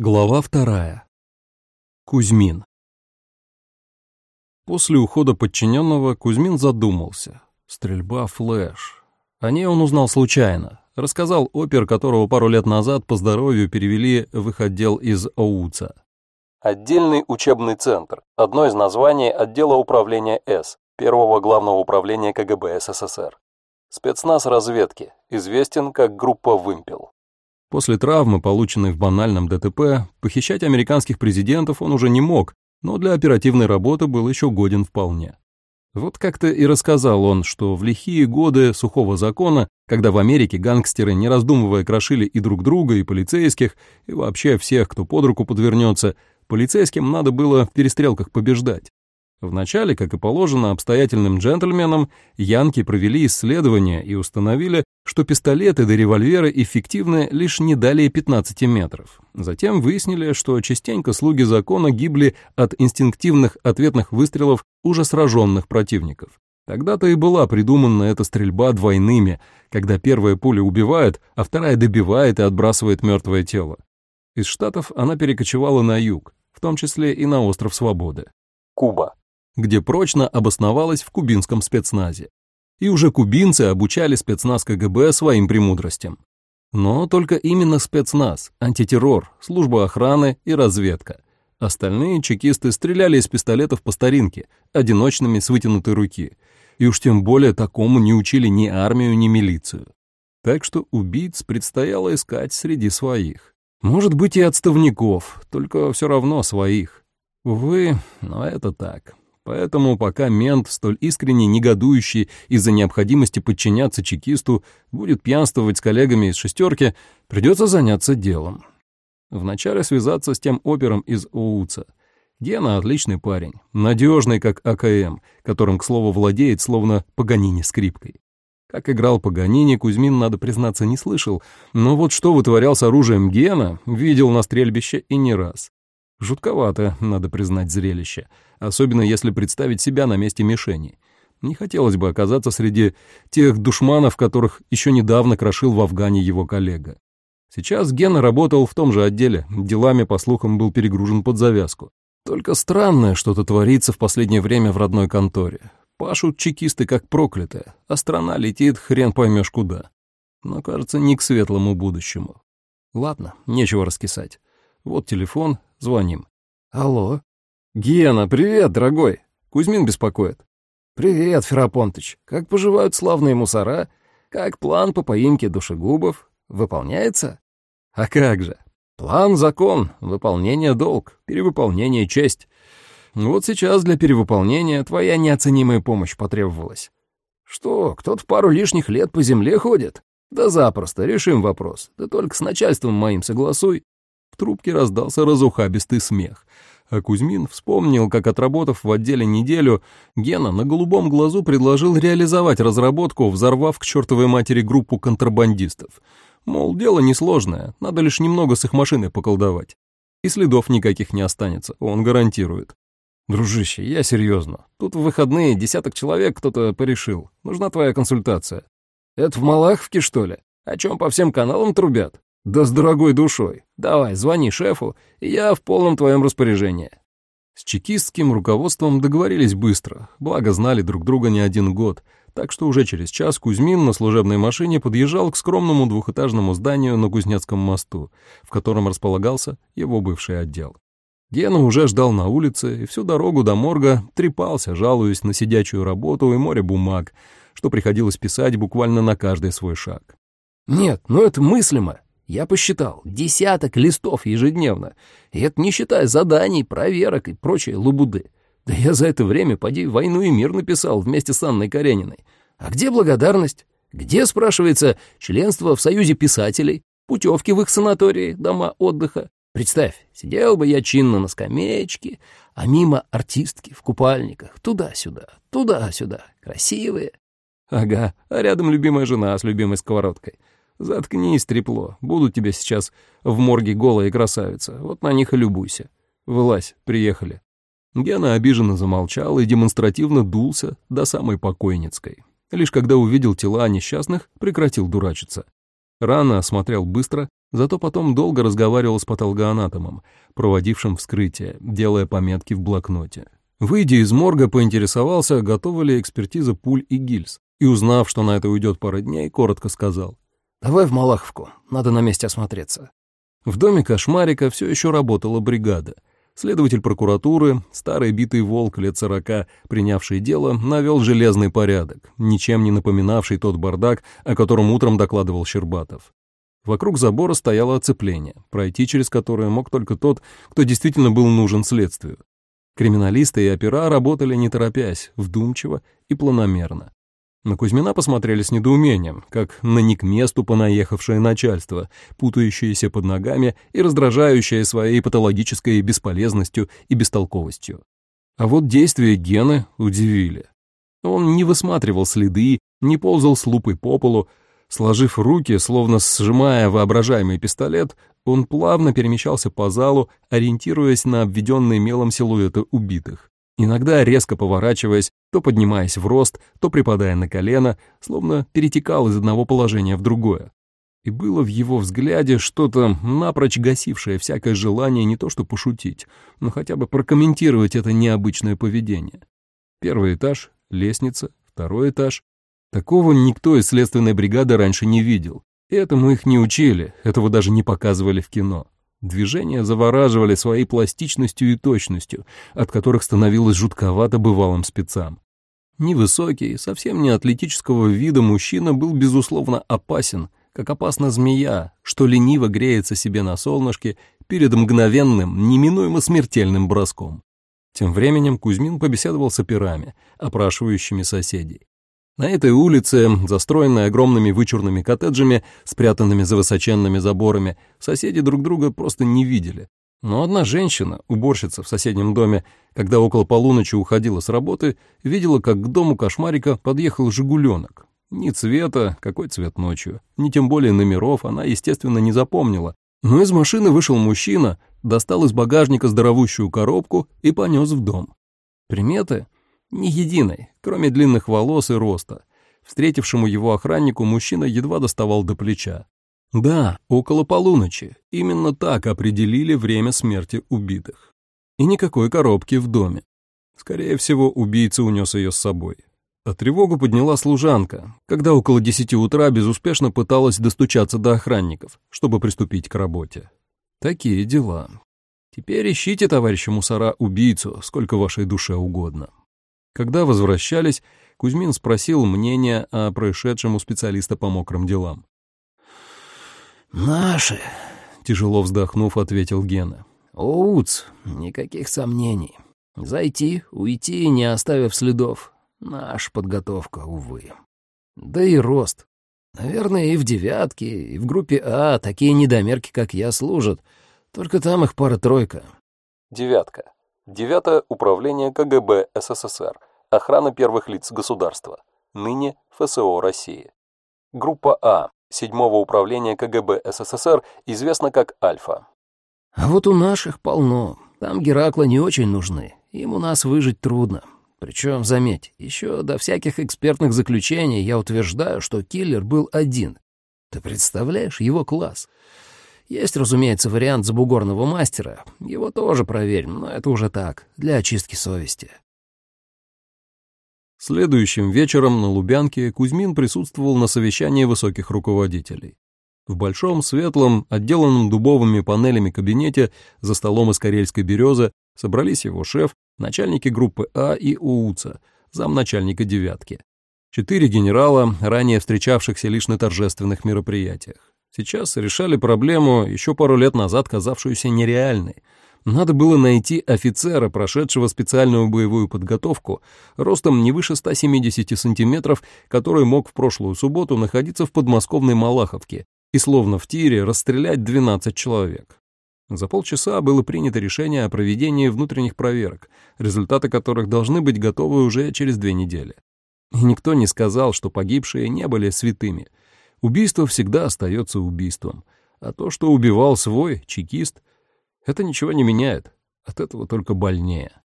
Глава вторая. Кузьмин. После ухода подчиненного Кузьмин задумался. Стрельба flash. О ней он узнал случайно. Рассказал опер, которого пару лет назад по здоровью перевели в их отдел из ОУЦа. Отдельный учебный центр. Одно из названий отдела управления С, первого главного управления КГБ СССР. Спецназ разведки, известен как группа «Вымпел». После травмы, полученной в банальном ДТП, похищать американских президентов он уже не мог, но для оперативной работы был еще годен вполне. Вот как-то и рассказал он, что в лихие годы сухого закона, когда в Америке гангстеры, не раздумывая, крошили и друг друга, и полицейских, и вообще всех, кто под руку подвернется, полицейским надо было в перестрелках побеждать. Вначале, как и положено обстоятельным джентльменам, янки провели исследования и установили, что пистолеты да револьверы эффективны лишь не далее 15 метров. Затем выяснили, что частенько слуги закона гибли от инстинктивных ответных выстрелов уже сраженных противников. Тогда-то и была придумана эта стрельба двойными, когда первая пуля убивает, а вторая добивает и отбрасывает мертвое тело. Из Штатов она перекочевала на юг, в том числе и на остров Свободы. Куба где прочно обосновалась в кубинском спецназе. И уже кубинцы обучали спецназ КГБ своим премудростям. Но только именно спецназ, антитеррор, служба охраны и разведка. Остальные чекисты стреляли из пистолетов по старинке, одиночными с вытянутой руки. И уж тем более такому не учили ни армию, ни милицию. Так что убийц предстояло искать среди своих. Может быть и отставников, только все равно своих. Увы, но это так. Поэтому пока мент, столь искренне негодующий из-за необходимости подчиняться чекисту, будет пьянствовать с коллегами из «шестерки», придется заняться делом. Вначале связаться с тем опером из ОУЦа. Гена отличный парень, надежный, как АКМ, которым, к слову, владеет, словно Паганини скрипкой. Как играл Паганини, Кузьмин, надо признаться, не слышал, но вот что вытворял с оружием Гена, видел на стрельбище и не раз. Жутковато, надо признать, зрелище, особенно если представить себя на месте мишени. Не хотелось бы оказаться среди тех душманов, которых еще недавно крошил в Афгане его коллега. Сейчас Гена работал в том же отделе, делами, по слухам, был перегружен под завязку. Только странное что-то творится в последнее время в родной конторе. Пашут чекисты как проклятые, а страна летит хрен поймешь куда. Но, кажется, не к светлому будущему. Ладно, нечего раскисать. Вот телефон, звоним. Алло. Гена, привет, дорогой. Кузьмин беспокоит. Привет, Ферапонтыч. Как поживают славные мусора? Как план по поимке душегубов? Выполняется? А как же? План — закон, выполнение — долг, перевыполнение — честь. Вот сейчас для перевыполнения твоя неоценимая помощь потребовалась. Что, кто-то пару лишних лет по земле ходит? Да запросто, решим вопрос. Да только с начальством моим согласуй трубке раздался разухабистый смех. А Кузьмин вспомнил, как, отработав в отделе неделю, Гена на голубом глазу предложил реализовать разработку, взорвав к чертовой матери группу контрабандистов. Мол, дело несложное, надо лишь немного с их машиной поколдовать. И следов никаких не останется, он гарантирует. «Дружище, я серьезно. Тут в выходные десяток человек кто-то порешил. Нужна твоя консультация». «Это в Малаховке, что ли? О чем по всем каналам трубят?» «Да с дорогой душой. Давай, звони шефу, и я в полном твоем распоряжении». С чекистским руководством договорились быстро, благо знали друг друга не один год, так что уже через час Кузьмин на служебной машине подъезжал к скромному двухэтажному зданию на Кузнецком мосту, в котором располагался его бывший отдел. Гена уже ждал на улице и всю дорогу до морга трепался, жалуясь на сидячую работу и море бумаг, что приходилось писать буквально на каждый свой шаг. «Нет, ну это мыслимо. Я посчитал, десяток листов ежедневно. И это не считая заданий, проверок и прочей лабуды. Да я за это время, поди, «Войну и мир» написал вместе с Анной Карениной. А где благодарность? Где, спрашивается, членство в Союзе писателей, путевки в их санатории, дома отдыха? Представь, сидел бы я чинно на скамеечке, а мимо артистки в купальниках, туда-сюда, туда-сюда, красивые. Ага, а рядом любимая жена с любимой сковородкой. «Заткнись, трепло. Будут тебе сейчас в морге голая красавица. Вот на них и любуйся. Вылазь, приехали». Гена обиженно замолчал и демонстративно дулся до самой покойницкой. Лишь когда увидел тела несчастных, прекратил дурачиться. Раны осмотрел быстро, зато потом долго разговаривал с патологоанатомом, проводившим вскрытие, делая пометки в блокноте. Выйдя из морга, поинтересовался, готова ли экспертиза пуль и гильз, и, узнав, что на это уйдет пара дней, коротко сказал. «Давай в Малаховку, надо на месте осмотреться». В доме Кошмарика все еще работала бригада. Следователь прокуратуры, старый битый волк лет сорока, принявший дело, навел железный порядок, ничем не напоминавший тот бардак, о котором утром докладывал Щербатов. Вокруг забора стояло оцепление, пройти через которое мог только тот, кто действительно был нужен следствию. Криминалисты и опера работали не торопясь, вдумчиво и планомерно. На Кузьмина посмотрели с недоумением, как на не к месту понаехавшее начальство, путающееся под ногами и раздражающее своей патологической бесполезностью и бестолковостью. А вот действия Гены удивили. Он не высматривал следы, не ползал с лупой по полу, Сложив руки, словно сжимая воображаемый пистолет, он плавно перемещался по залу, ориентируясь на обведенные мелом силуэты убитых. Иногда резко поворачиваясь, то поднимаясь в рост, то припадая на колено, словно перетекал из одного положения в другое. И было в его взгляде что-то, напрочь гасившее всякое желание не то что пошутить, но хотя бы прокомментировать это необычное поведение. Первый этаж, лестница, второй этаж, Такого никто из следственной бригады раньше не видел. Этому их не учили, этого даже не показывали в кино. Движения завораживали своей пластичностью и точностью, от которых становилось жутковато бывалым спецам. Невысокий, совсем не атлетического вида мужчина был, безусловно, опасен, как опасна змея, что лениво греется себе на солнышке перед мгновенным, неминуемо смертельным броском. Тем временем Кузьмин побеседовал с операми, опрашивающими соседей. На этой улице, застроенной огромными вычурными коттеджами, спрятанными за высоченными заборами, соседи друг друга просто не видели. Но одна женщина, уборщица в соседнем доме, когда около полуночи уходила с работы, видела, как к дому кошмарика подъехал «Жигуленок». Ни цвета, какой цвет ночью, ни тем более номеров она, естественно, не запомнила. Но из машины вышел мужчина, достал из багажника здоровущую коробку и понес в дом. Приметы? Ни единой, кроме длинных волос и роста. Встретившему его охраннику мужчина едва доставал до плеча. Да, около полуночи. Именно так определили время смерти убитых. И никакой коробки в доме. Скорее всего, убийца унес ее с собой. А тревогу подняла служанка, когда около десяти утра безуспешно пыталась достучаться до охранников, чтобы приступить к работе. Такие дела. Теперь ищите, товарища мусора, убийцу, сколько вашей душе угодно. Когда возвращались, Кузьмин спросил мнение о происшедшем у специалиста по мокрым делам. «Наши», — тяжело вздохнув, ответил Гена. «Уц, никаких сомнений. Зайти, уйти, не оставив следов. Наша подготовка, увы. Да и рост. Наверное, и в девятке, и в группе А такие недомерки, как я, служат. Только там их пара-тройка». «Девятка. Девятое управление КГБ СССР. Охрана первых лиц государства. Ныне ФСО России. Группа А. Седьмого управления КГБ СССР известна как Альфа. А вот у наших полно. Там Геракла не очень нужны. Им у нас выжить трудно. Причем, заметь, еще до всяких экспертных заключений я утверждаю, что киллер был один. Ты представляешь его класс? Есть, разумеется, вариант забугорного мастера. Его тоже проверим, но это уже так, для очистки совести. Следующим вечером на Лубянке Кузьмин присутствовал на совещании высоких руководителей. В большом, светлом, отделанном дубовыми панелями кабинете за столом из карельской березы собрались его шеф, начальники группы А и УУЦа, замначальника «девятки». Четыре генерала, ранее встречавшихся лишь на торжественных мероприятиях. Сейчас решали проблему, еще пару лет назад казавшуюся нереальной — надо было найти офицера, прошедшего специальную боевую подготовку, ростом не выше 170 сантиметров, который мог в прошлую субботу находиться в подмосковной Малаховке и словно в тире расстрелять 12 человек. За полчаса было принято решение о проведении внутренних проверок, результаты которых должны быть готовы уже через две недели. И никто не сказал, что погибшие не были святыми. Убийство всегда остается убийством, а то, что убивал свой чекист – это ничего не меняет, от этого только больнее.